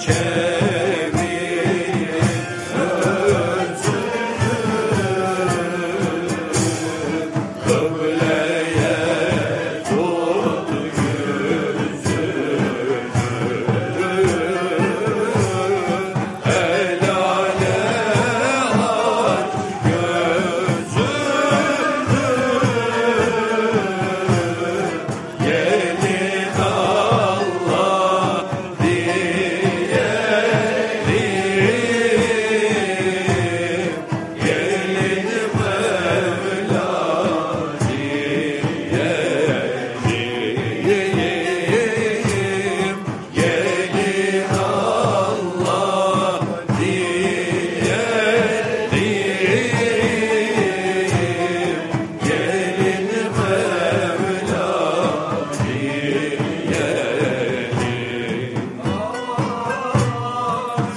secde